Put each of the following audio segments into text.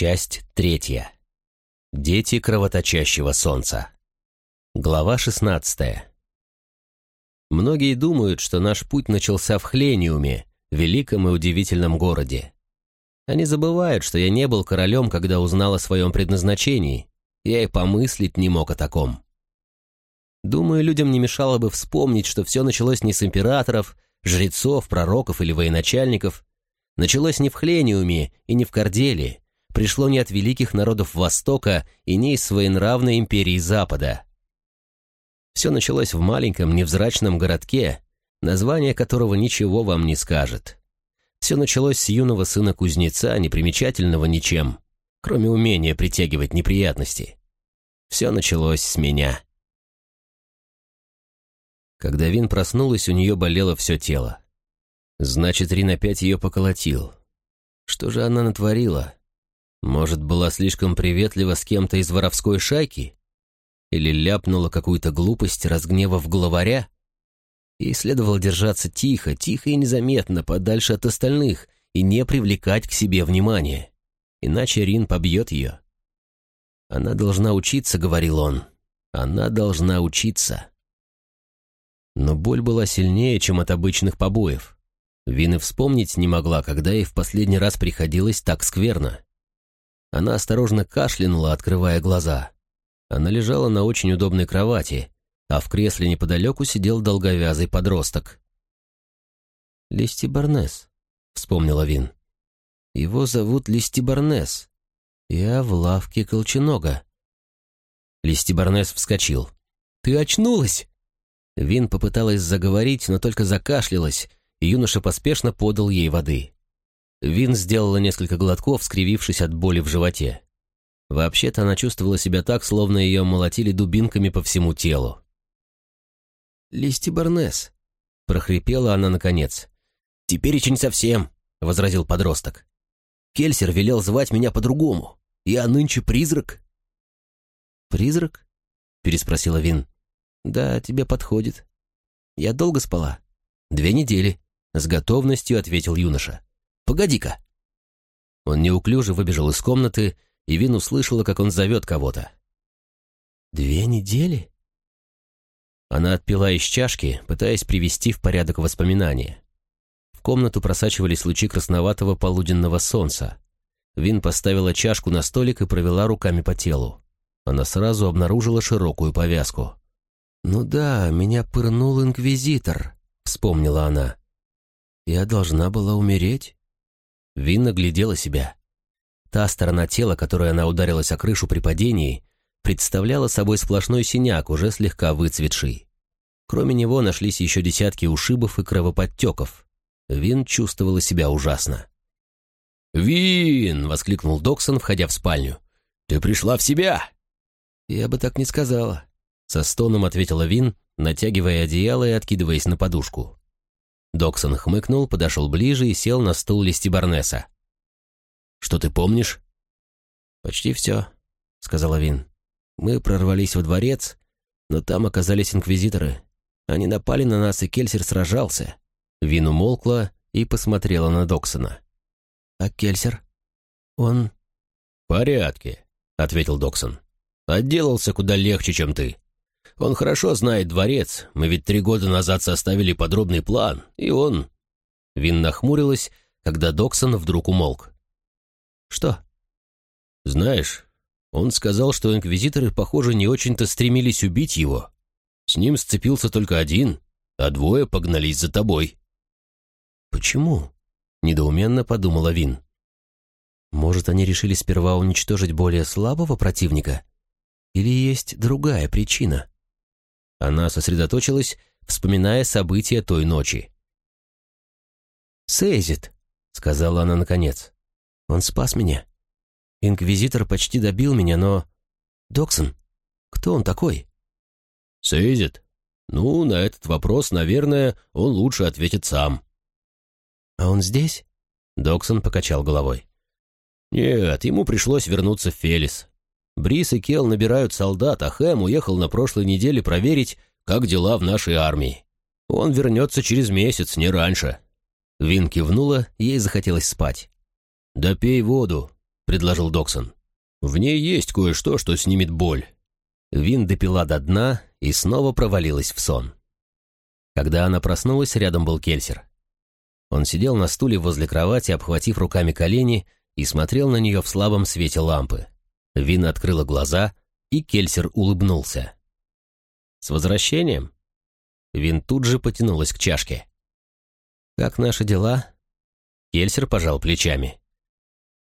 Часть третья. Дети кровоточащего солнца. Глава шестнадцатая. Многие думают, что наш путь начался в Хлениуме, великом и удивительном городе. Они забывают, что я не был королем, когда узнал о своем предназначении. Я и помыслить не мог о таком. Думаю, людям не мешало бы вспомнить, что все началось не с императоров, жрецов, пророков или военачальников. Началось не в Хлениуме и не в Корделе, пришло не от великих народов Востока и не из своенравной империи Запада. Все началось в маленьком невзрачном городке, название которого ничего вам не скажет. Все началось с юного сына кузнеца, непримечательного ничем, кроме умения притягивать неприятности. Все началось с меня. Когда Вин проснулась, у нее болело все тело. Значит, Рин опять ее поколотил. Что же она натворила? Может, была слишком приветлива с кем-то из воровской шайки? Или ляпнула какую-то глупость, разгневав главаря? Ей следовало держаться тихо, тихо и незаметно, подальше от остальных, и не привлекать к себе внимания. Иначе Рин побьет ее. «Она должна учиться», — говорил он. «Она должна учиться». Но боль была сильнее, чем от обычных побоев. Вин и вспомнить не могла, когда ей в последний раз приходилось так скверно. Она осторожно кашлянула, открывая глаза. Она лежала на очень удобной кровати, а в кресле неподалеку сидел долговязый подросток. «Листи Барнес», — вспомнила Вин. «Его зовут Листи Барнес. Я в лавке Колченога». Листи Барнес вскочил. «Ты очнулась?» Вин попыталась заговорить, но только закашлялась, и юноша поспешно подал ей воды. Вин сделала несколько глотков, скривившись от боли в животе. Вообще-то она чувствовала себя так, словно ее молотили дубинками по всему телу. «Листи Барнес», — прохрипела она наконец. «Теперь не совсем», — возразил подросток. «Кельсер велел звать меня по-другому. Я нынче призрак». «Призрак?» — переспросила Вин. «Да, тебе подходит. Я долго спала?» «Две недели», — с готовностью ответил юноша. Погоди-ка!» Он неуклюже выбежал из комнаты, и Вин услышала, как он зовет кого-то. «Две недели?» Она отпила из чашки, пытаясь привести в порядок воспоминания. В комнату просачивались лучи красноватого полуденного солнца. Вин поставила чашку на столик и провела руками по телу. Она сразу обнаружила широкую повязку. «Ну да, меня пырнул инквизитор», — вспомнила она. «Я должна была умереть?» Винна глядела себя. Та сторона тела, которой она ударилась о крышу при падении, представляла собой сплошной синяк, уже слегка выцветший. Кроме него нашлись еще десятки ушибов и кровоподтеков. Вин чувствовала себя ужасно. «Вин!» — воскликнул Доксон, входя в спальню. «Ты пришла в себя!» «Я бы так не сказала», — со стоном ответила Вин, натягивая одеяло и откидываясь на подушку. Доксон хмыкнул, подошел ближе и сел на стул Листибарнеса. «Что ты помнишь?» «Почти все», — сказала Вин. «Мы прорвались во дворец, но там оказались инквизиторы. Они напали на нас, и Кельсер сражался». Вин умолкла и посмотрела на Доксона. «А Кельсер? Он...» «В порядке», — ответил Доксон. «Отделался куда легче, чем ты. Он хорошо знает дворец. Мы ведь три года назад составили подробный план, и он...» Вин нахмурилась, когда Доксон вдруг умолк. «Что?» «Знаешь, он сказал, что инквизиторы, похоже, не очень-то стремились убить его. С ним сцепился только один, а двое погнались за тобой». «Почему?» — недоуменно подумала Вин. «Может, они решили сперва уничтожить более слабого противника? Или есть другая причина?» Она сосредоточилась, вспоминая события той ночи. «Сейзит», — сказала она наконец. «Он спас меня. Инквизитор почти добил меня, но... Доксон, кто он такой?» «Сейзит? Ну, на этот вопрос, наверное, он лучше ответит сам». «А он здесь?» Доксон покачал головой. «Нет, ему пришлось вернуться в Фелис. Брис и Кел набирают солдат, а Хэм уехал на прошлой неделе проверить, как дела в нашей армии. Он вернется через месяц, не раньше». Вин кивнула, ей захотелось спать. «Да пей воду. предложил Доксон. «В ней есть кое-что, что снимет боль». Вин допила до дна и снова провалилась в сон. Когда она проснулась, рядом был Кельсер. Он сидел на стуле возле кровати, обхватив руками колени, и смотрел на нее в слабом свете лампы. Вин открыла глаза, и Кельсер улыбнулся. «С возвращением?» Вин тут же потянулась к чашке. «Как наши дела?» Кельсер пожал плечами.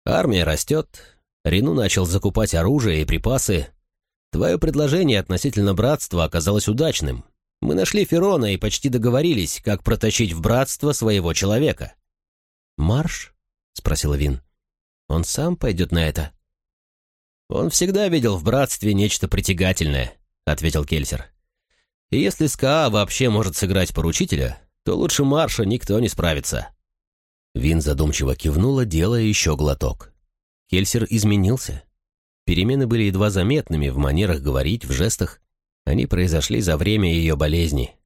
«Армия растет. Рину начал закупать оружие и припасы. Твое предложение относительно братства оказалось удачным. Мы нашли Ферона и почти договорились, как протащить в братство своего человека». «Марш?» — спросила Вин. «Он сам пойдет на это?» «Он всегда видел в братстве нечто притягательное», — ответил Кельсер. «И если СКА вообще может сыграть поручителя, то лучше Марша никто не справится». Вин задумчиво кивнула, делая еще глоток. Кельсер изменился. Перемены были едва заметными в манерах говорить, в жестах. Они произошли за время ее болезни.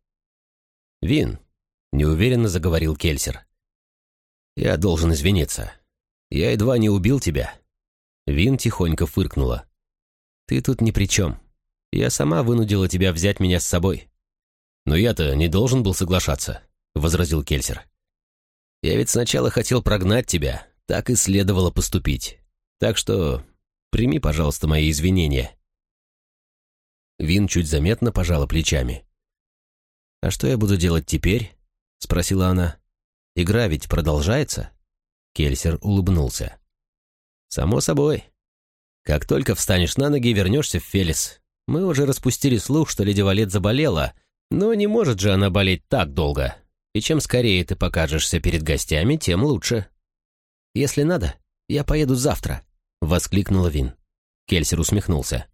«Вин», — неуверенно заговорил Кельсер, — «я должен извиниться. Я едва не убил тебя». Вин тихонько фыркнула. «Ты тут ни при чем. Я сама вынудила тебя взять меня с собой». «Но я-то не должен был соглашаться», — возразил Кельсер. «Я ведь сначала хотел прогнать тебя, так и следовало поступить. Так что прими, пожалуйста, мои извинения». Вин чуть заметно пожала плечами. «А что я буду делать теперь?» — спросила она. «Игра ведь продолжается?» Кельсер улыбнулся. «Само собой. Как только встанешь на ноги, вернешься в Фелис. Мы уже распустили слух, что леди Валет заболела, но не может же она болеть так долго. И чем скорее ты покажешься перед гостями, тем лучше». «Если надо, я поеду завтра», — воскликнула Вин. Кельсер усмехнулся.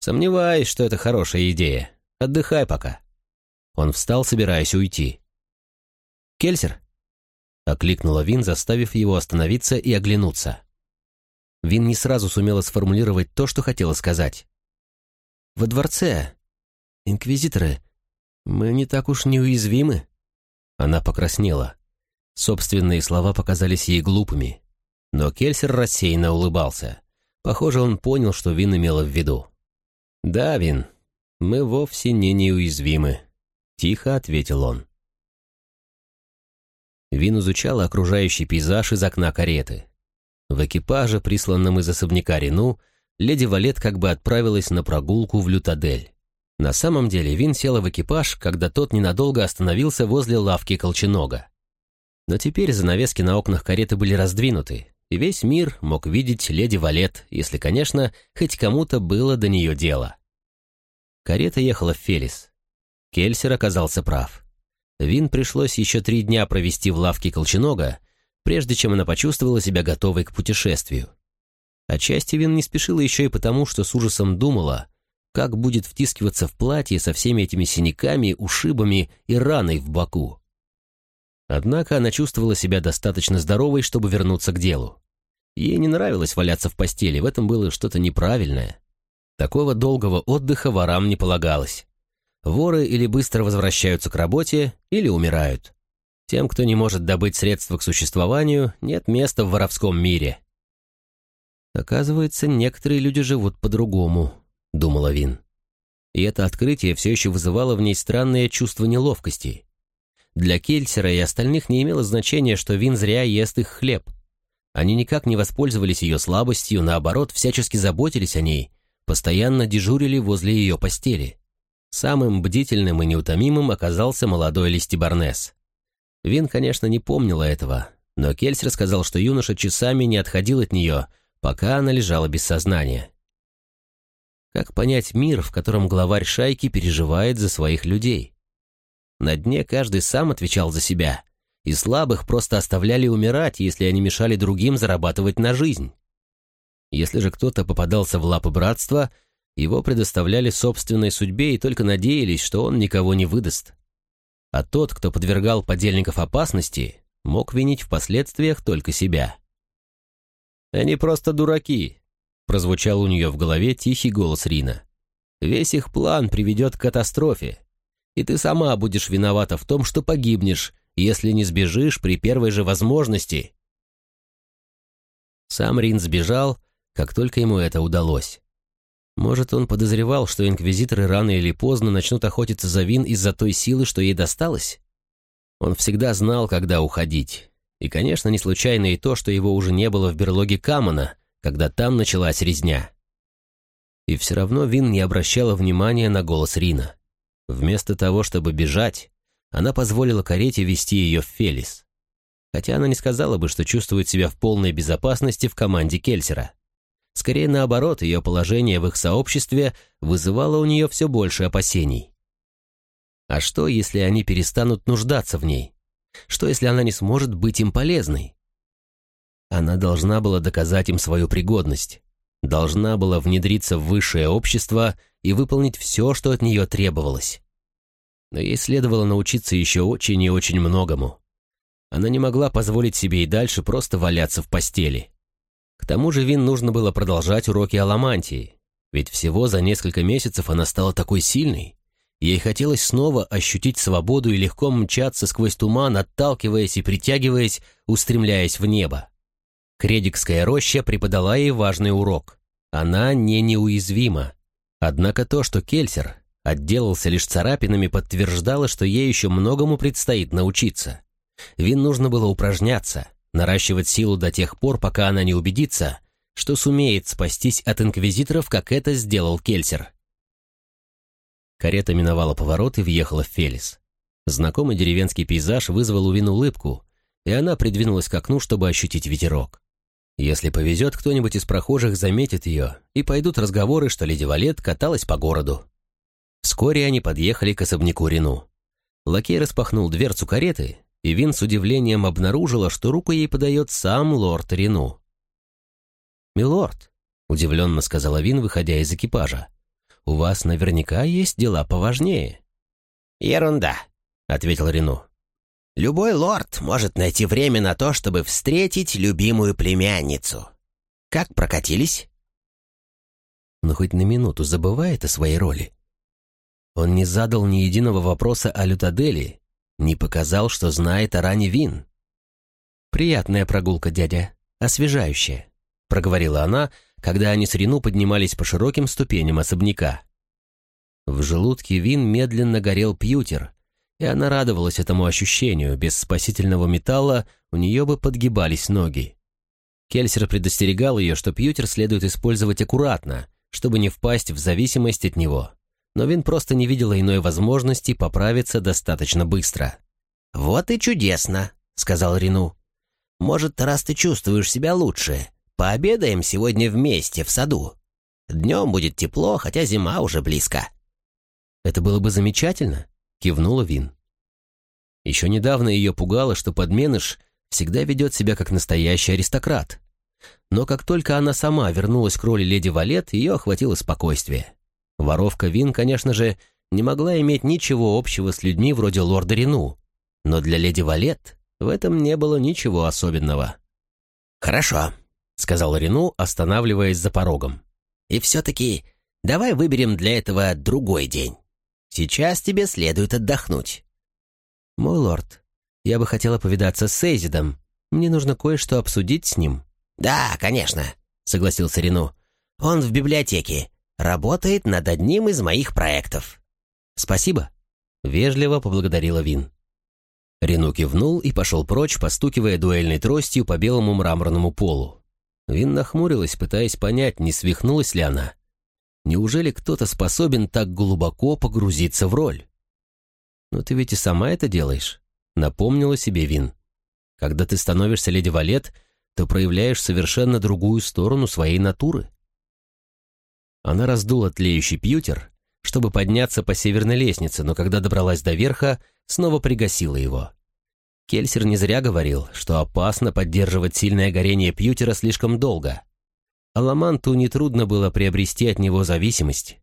«Сомневаюсь, что это хорошая идея. Отдыхай пока». Он встал, собираясь уйти. «Кельсер?» — окликнула Вин, заставив его остановиться и оглянуться. Вин не сразу сумела сформулировать то, что хотела сказать. «Во дворце, инквизиторы, мы не так уж неуязвимы». Она покраснела. Собственные слова показались ей глупыми. Но Кельсер рассеянно улыбался. Похоже, он понял, что Вин имела в виду. «Да, Вин, мы вовсе не неуязвимы», — тихо ответил он. Вин изучала окружающий пейзаж из окна кареты. В экипаже, присланном из особняка Рену, леди Валет как бы отправилась на прогулку в Лютадель. На самом деле Вин села в экипаж, когда тот ненадолго остановился возле лавки Колченога. Но теперь занавески на окнах кареты были раздвинуты, и весь мир мог видеть леди Валет, если, конечно, хоть кому-то было до нее дело. Карета ехала в Фелис. Кельсер оказался прав. Вин пришлось еще три дня провести в лавке Колченога, прежде чем она почувствовала себя готовой к путешествию. Отчасти Вин не спешила еще и потому, что с ужасом думала, как будет втискиваться в платье со всеми этими синяками, ушибами и раной в боку. Однако она чувствовала себя достаточно здоровой, чтобы вернуться к делу. Ей не нравилось валяться в постели, в этом было что-то неправильное. Такого долгого отдыха ворам не полагалось. Воры или быстро возвращаются к работе, или умирают. Тем, кто не может добыть средства к существованию, нет места в воровском мире. «Оказывается, некоторые люди живут по-другому», — думала Вин. И это открытие все еще вызывало в ней странное чувство неловкости. Для Кельсера и остальных не имело значения, что Вин зря ест их хлеб. Они никак не воспользовались ее слабостью, наоборот, всячески заботились о ней, постоянно дежурили возле ее постели. Самым бдительным и неутомимым оказался молодой Листибарнес. Вин, конечно, не помнила этого, но Кельсер сказал, что юноша часами не отходил от нее, пока она лежала без сознания. Как понять мир, в котором главарь шайки переживает за своих людей? На дне каждый сам отвечал за себя, и слабых просто оставляли умирать, если они мешали другим зарабатывать на жизнь. Если же кто-то попадался в лапы братства, его предоставляли собственной судьбе и только надеялись, что он никого не выдаст. А тот, кто подвергал подельников опасности, мог винить в последствиях только себя. «Они просто дураки», — прозвучал у нее в голове тихий голос Рина. «Весь их план приведет к катастрофе и ты сама будешь виновата в том, что погибнешь, если не сбежишь при первой же возможности. Сам Рин сбежал, как только ему это удалось. Может, он подозревал, что инквизиторы рано или поздно начнут охотиться за Вин из-за той силы, что ей досталось? Он всегда знал, когда уходить. И, конечно, не случайно и то, что его уже не было в берлоге Камона, когда там началась резня. И все равно Вин не обращала внимания на голос Рина. Вместо того, чтобы бежать, она позволила карете вести ее в Фелис. Хотя она не сказала бы, что чувствует себя в полной безопасности в команде Кельсера. Скорее наоборот, ее положение в их сообществе вызывало у нее все больше опасений. А что, если они перестанут нуждаться в ней? Что, если она не сможет быть им полезной? Она должна была доказать им свою пригодность, должна была внедриться в высшее общество и выполнить все, что от нее требовалось. Но ей следовало научиться еще очень и очень многому. Она не могла позволить себе и дальше просто валяться в постели. К тому же Вин нужно было продолжать уроки аламантии, ведь всего за несколько месяцев она стала такой сильной. Ей хотелось снова ощутить свободу и легко мчаться сквозь туман, отталкиваясь и притягиваясь, устремляясь в небо. Кредикская роща преподала ей важный урок. Она не неуязвима. Однако то, что Кельсер отделался лишь царапинами, подтверждало, что ей еще многому предстоит научиться. Вин нужно было упражняться, наращивать силу до тех пор, пока она не убедится, что сумеет спастись от инквизиторов, как это сделал Кельсер. Карета миновала поворот и въехала в Фелис. Знакомый деревенский пейзаж вызвал у Вин улыбку, и она придвинулась к окну, чтобы ощутить ветерок. Если повезет, кто-нибудь из прохожих заметит ее, и пойдут разговоры, что леди Валет каталась по городу. Вскоре они подъехали к особняку Рену. Лакей распахнул дверцу кареты, и Вин с удивлением обнаружила, что руку ей подает сам лорд Рену. «Милорд», — удивленно сказала Вин, выходя из экипажа, — «у вас наверняка есть дела поважнее». «Ерунда», — ответил Рену. «Любой лорд может найти время на то, чтобы встретить любимую племянницу. Как прокатились?» Но хоть на минуту забывает о своей роли. Он не задал ни единого вопроса о Лютадели не показал, что знает о ране Вин. «Приятная прогулка, дядя, освежающая», — проговорила она, когда они с Рину поднимались по широким ступеням особняка. В желудке Вин медленно горел пьютер, и она радовалась этому ощущению, без спасительного металла у нее бы подгибались ноги. Кельсер предостерегал ее, что пьютер следует использовать аккуратно, чтобы не впасть в зависимость от него но Вин просто не видела иной возможности поправиться достаточно быстро. «Вот и чудесно», — сказал Рину. «Может, раз ты чувствуешь себя лучше, пообедаем сегодня вместе в саду. Днем будет тепло, хотя зима уже близко». «Это было бы замечательно», — кивнула Вин. Еще недавно ее пугало, что подменыш всегда ведет себя как настоящий аристократ. Но как только она сама вернулась к роли леди Валет, ее охватило спокойствие. Воровка Вин, конечно же, не могла иметь ничего общего с людьми вроде лорда Рину, но для леди Валет в этом не было ничего особенного. «Хорошо», — сказал Рину, останавливаясь за порогом. «И все-таки давай выберем для этого другой день. Сейчас тебе следует отдохнуть». «Мой лорд, я бы хотела повидаться с Эйзидом. Мне нужно кое-что обсудить с ним». «Да, конечно», — согласился Рину. «Он в библиотеке работает над одним из моих проектов». «Спасибо», — вежливо поблагодарила Вин. Рену кивнул и пошел прочь, постукивая дуэльной тростью по белому мраморному полу. Вин нахмурилась, пытаясь понять, не свихнулась ли она. Неужели кто-то способен так глубоко погрузиться в роль? «Но ты ведь и сама это делаешь», — напомнила себе Вин. «Когда ты становишься леди Валет, то проявляешь совершенно другую сторону своей натуры». Она раздула тлеющий пьютер, чтобы подняться по северной лестнице, но когда добралась до верха, снова пригасила его. Кельсер не зря говорил, что опасно поддерживать сильное горение пьютера слишком долго. Аламанту нетрудно было приобрести от него зависимость.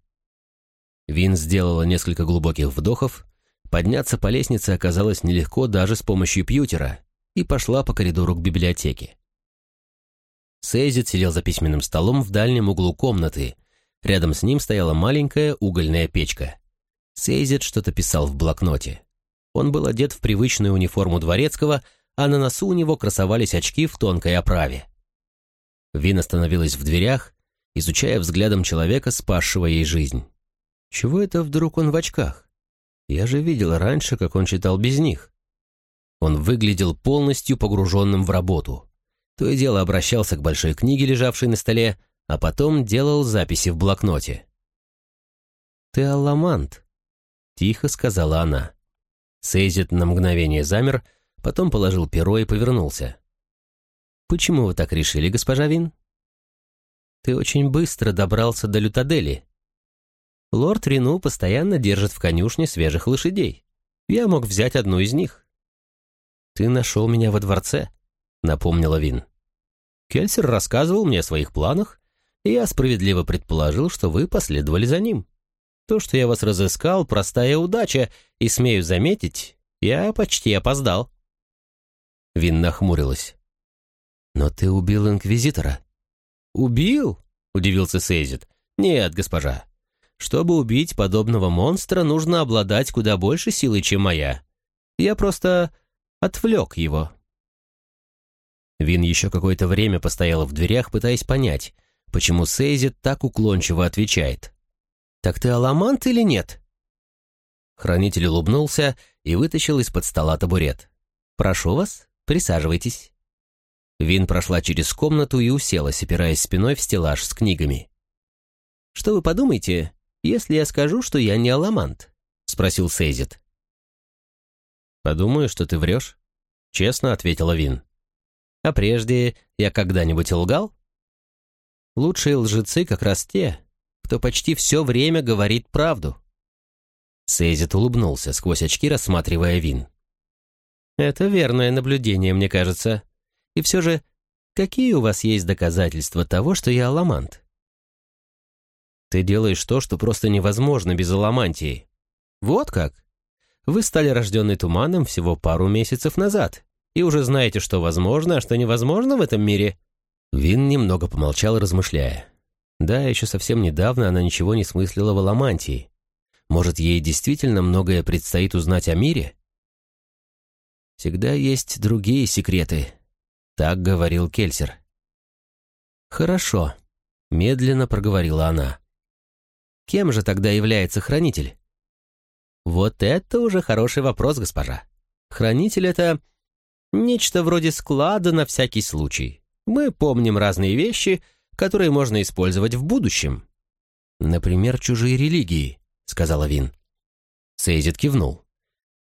Вин сделала несколько глубоких вдохов, подняться по лестнице оказалось нелегко даже с помощью пьютера, и пошла по коридору к библиотеке. Сейзит сидел за письменным столом в дальнем углу комнаты, Рядом с ним стояла маленькая угольная печка. Сейзит что-то писал в блокноте. Он был одет в привычную униформу дворецкого, а на носу у него красовались очки в тонкой оправе. Вин остановилась в дверях, изучая взглядом человека, спасшего ей жизнь. Чего это вдруг он в очках? Я же видел раньше, как он читал без них. Он выглядел полностью погруженным в работу. То и дело обращался к большой книге, лежавшей на столе, а потом делал записи в блокноте. «Ты алламант», — тихо сказала она. Сейзит на мгновение замер, потом положил перо и повернулся. «Почему вы так решили, госпожа Вин?» «Ты очень быстро добрался до Лютадели. Лорд Рину постоянно держит в конюшне свежих лошадей. Я мог взять одну из них». «Ты нашел меня во дворце», — напомнила Вин. «Кельсер рассказывал мне о своих планах, я справедливо предположил, что вы последовали за ним. То, что я вас разыскал, простая удача, и, смею заметить, я почти опоздал». Вин нахмурилась. «Но ты убил Инквизитора». «Убил?» — удивился Сейзит. «Нет, госпожа. Чтобы убить подобного монстра, нужно обладать куда больше силой, чем моя. Я просто отвлек его. Вин еще какое-то время постояла в дверях, пытаясь понять, почему Сейзи так уклончиво отвечает. «Так ты аламант или нет?» Хранитель улыбнулся и вытащил из-под стола табурет. «Прошу вас, присаживайтесь». Вин прошла через комнату и уселась, опираясь спиной в стеллаж с книгами. «Что вы подумаете, если я скажу, что я не аламант?» — спросил Сейзит. «Подумаю, что ты врешь», — честно ответила Вин. «А прежде я когда-нибудь лгал?» «Лучшие лжецы как раз те, кто почти все время говорит правду». Сейзит улыбнулся сквозь очки, рассматривая Вин. «Это верное наблюдение, мне кажется. И все же, какие у вас есть доказательства того, что я аламант?» «Ты делаешь то, что просто невозможно без аламантии». «Вот как?» Вы стали рожденный туманом всего пару месяцев назад и уже знаете, что возможно, а что невозможно в этом мире». Вин немного помолчал, размышляя. Да, еще совсем недавно она ничего не смыслила в Аламантии. Может, ей действительно многое предстоит узнать о мире? «Всегда есть другие секреты», — так говорил Кельсер. «Хорошо», — медленно проговорила она. «Кем же тогда является хранитель?» Вот это уже хороший вопрос, госпожа. Хранитель — это нечто вроде склада на всякий случай. Мы помним разные вещи, которые можно использовать в будущем. Например, чужие религии, сказала Вин. Сейзит кивнул.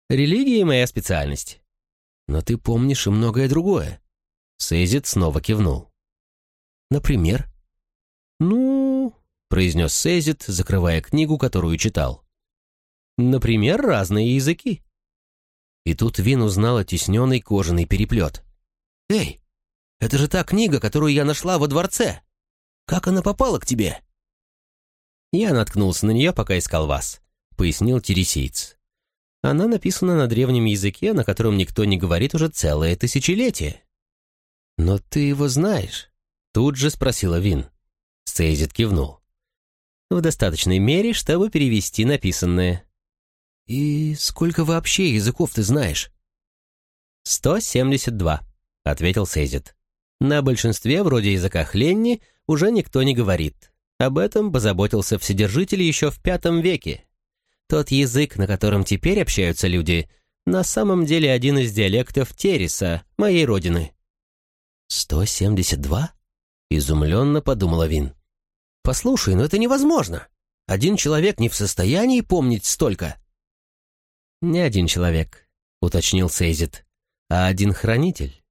Религия — моя специальность. Но ты помнишь и многое другое. Сейзит снова кивнул. Например? Ну, произнес Сейзит, закрывая книгу, которую читал. Например, разные языки. И тут Вин узнала тесненный кожаный переплет. «Эй, это же та книга, которую я нашла во дворце! Как она попала к тебе?» «Я наткнулся на нее, пока искал вас», — пояснил Тересийц. «Она написана на древнем языке, на котором никто не говорит уже целое тысячелетие». «Но ты его знаешь?» — тут же спросила Вин. Сейзит кивнул. «В достаточной мере, чтобы перевести написанное. «И сколько вообще языков ты знаешь?» «Сто семьдесят два», — ответил Сейзит. «На большинстве, вроде языка Хленни, уже никто не говорит. Об этом позаботился Вседержитель еще в пятом веке. Тот язык, на котором теперь общаются люди, на самом деле один из диалектов Тереса, моей родины». «Сто семьдесят два?» — изумленно подумала Вин. «Послушай, но это невозможно. Один человек не в состоянии помнить столько». «Не один человек», — уточнил Сейзит, — «а один хранитель.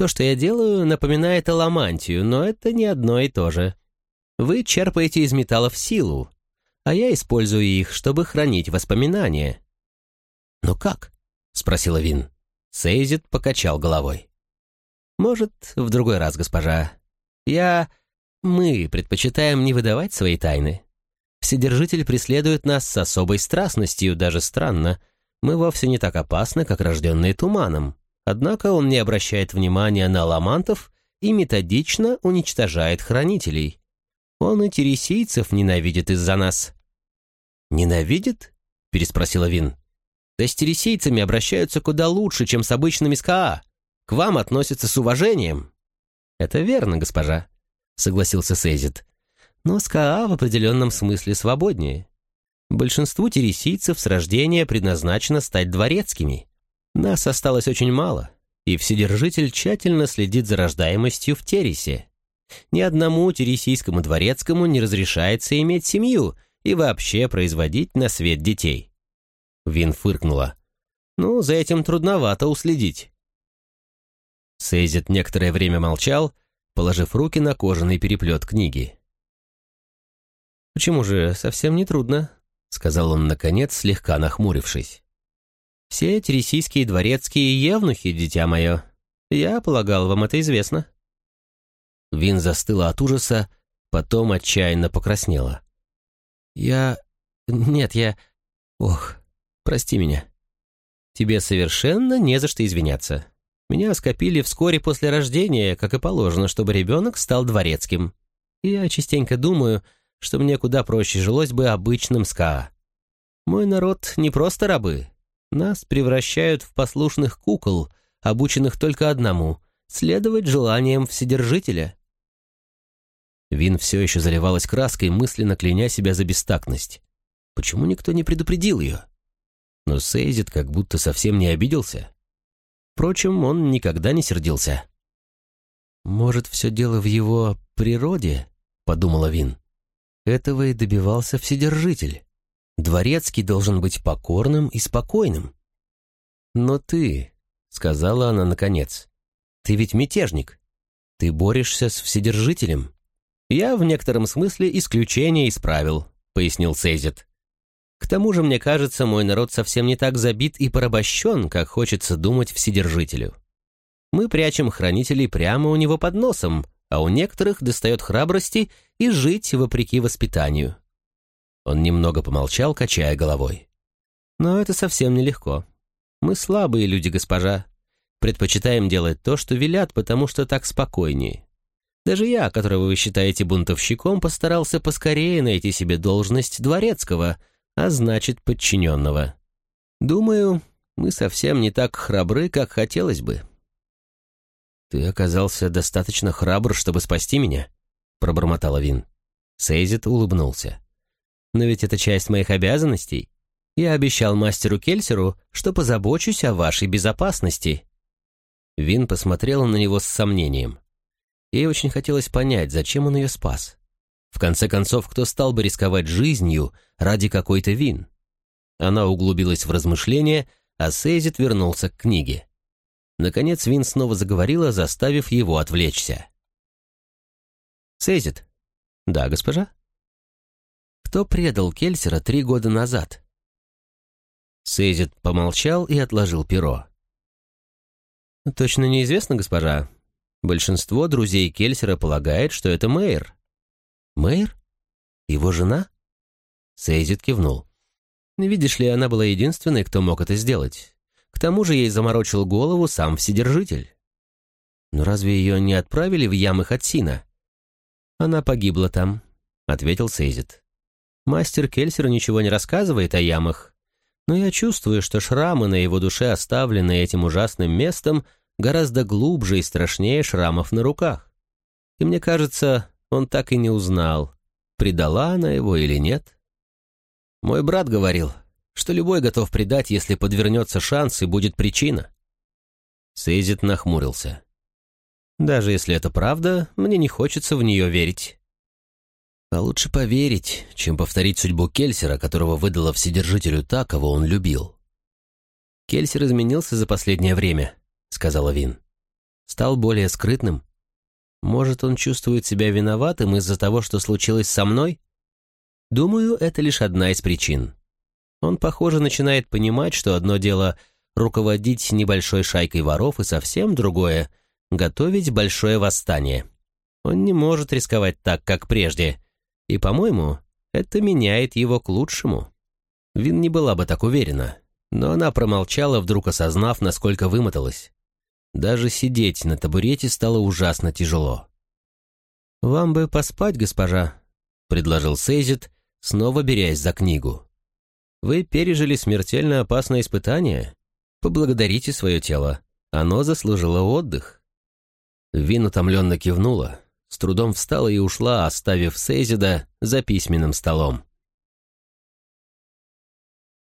То, что я делаю, напоминает аламантию, но это не одно и то же. Вы черпаете из металлов силу, а я использую их, чтобы хранить воспоминания». «Но как?» — спросила Вин. Сейзит покачал головой. «Может, в другой раз, госпожа. Я... Мы предпочитаем не выдавать свои тайны. Вседержитель преследует нас с особой страстностью, даже странно, мы вовсе не так опасны, как рожденные туманом. Однако он не обращает внимания на ламантов и методично уничтожает хранителей. Он и тересийцев ненавидит из-за нас». «Ненавидит?» — переспросила Вин. «Да с тересийцами обращаются куда лучше, чем с обычными СКА. К вам относятся с уважением». «Это верно, госпожа. — согласился Сейзит. «Но СКА в определенном смысле свободнее. Большинству тересийцев с рождения предназначено стать дворецкими. Нас осталось очень мало, и Вседержитель тщательно следит за рождаемостью в Тересе. Ни одному тересийскому дворецкому не разрешается иметь семью и вообще производить на свет детей». Вин фыркнула. «Ну, за этим трудновато уследить». Сейзит некоторое время молчал, положив руки на кожаный переплет книги. «Почему же совсем не трудно?» — сказал он, наконец, слегка нахмурившись. «Все тересийские дворецкие евнухи, дитя мое. Я полагал, вам это известно». Вин застыла от ужаса, потом отчаянно покраснела. «Я... Нет, я... Ох, прости меня. Тебе совершенно не за что извиняться. Меня скопили вскоре после рождения, как и положено, чтобы ребенок стал дворецким. Я частенько думаю, что мне куда проще жилось бы обычным СКА. Мой народ не просто рабы. Нас превращают в послушных кукол, обученных только одному — следовать желаниям Вседержителя. Вин все еще заливалась краской, мысленно кляня себя за бестактность. Почему никто не предупредил ее? Но Сейзит как будто совсем не обиделся. Впрочем, он никогда не сердился. «Может, все дело в его природе?» — подумала Вин. Этого и добивался Вседержитель. Дворецкий должен быть покорным и спокойным. «Но ты», — сказала она наконец, — «ты ведь мятежник. Ты борешься с Вседержителем». «Я в некотором смысле исключение из правил», — пояснил Сейзет. «К тому же, мне кажется, мой народ совсем не так забит и порабощен, как хочется думать Вседержителю. Мы прячем хранителей прямо у него под носом, а у некоторых достает храбрости и жить вопреки воспитанию. Он немного помолчал, качая головой. Но это совсем нелегко. Мы слабые люди, госпожа. Предпочитаем делать то, что велят, потому что так спокойнее. Даже я, которого вы считаете бунтовщиком, постарался поскорее найти себе должность дворецкого, а значит, подчиненного. Думаю, мы совсем не так храбры, как хотелось бы. «Ты оказался достаточно храбр, чтобы спасти меня?» — пробормотала Вин. Сейзит улыбнулся. «Но ведь это часть моих обязанностей. Я обещал мастеру Кельсеру, что позабочусь о вашей безопасности». Вин посмотрела на него с сомнением. Ей очень хотелось понять, зачем он ее спас. В конце концов, кто стал бы рисковать жизнью ради какой-то Вин? Она углубилась в размышления, а Сейзит вернулся к книге. Наконец Вин снова заговорила, заставив его отвлечься. «Сейзит?» «Да, госпожа?» «Кто предал Кельсера три года назад?» Сейзит помолчал и отложил перо. «Точно неизвестно, госпожа. Большинство друзей Кельсера полагает, что это Мэйр». «Мэйр? Его жена?» Сейзит кивнул. «Видишь ли, она была единственной, кто мог это сделать. К тому же ей заморочил голову сам Вседержитель. Но разве ее не отправили в ямы Хатсина? Она погибла там, ответил Сейзит. Мастер Кельсер ничего не рассказывает о ямах, но я чувствую, что шрамы на его душе, оставленные этим ужасным местом, гораздо глубже и страшнее шрамов на руках. И мне кажется, он так и не узнал, предала она его или нет. Мой брат говорил, что любой готов предать, если подвернется шанс и будет причина. Сейзит нахмурился. Даже если это правда, мне не хочется в нее верить. А лучше поверить, чем повторить судьбу Кельсера, которого выдала Вседержителю та, кого он любил. «Кельсер изменился за последнее время», — сказала Вин. «Стал более скрытным. Может, он чувствует себя виноватым из-за того, что случилось со мной? Думаю, это лишь одна из причин. Он, похоже, начинает понимать, что одно дело руководить небольшой шайкой воров и совсем другое — готовить большое восстание. Он не может рисковать так, как прежде. И, по-моему, это меняет его к лучшему. Вин не была бы так уверена, но она промолчала, вдруг осознав, насколько вымоталась. Даже сидеть на табурете стало ужасно тяжело. «Вам бы поспать, госпожа», — предложил Сейзит, снова берясь за книгу. Вы пережили смертельно опасное испытание. Поблагодарите свое тело. Оно заслужило отдых». Вин утомленно кивнула. С трудом встала и ушла, оставив Сейзида за письменным столом.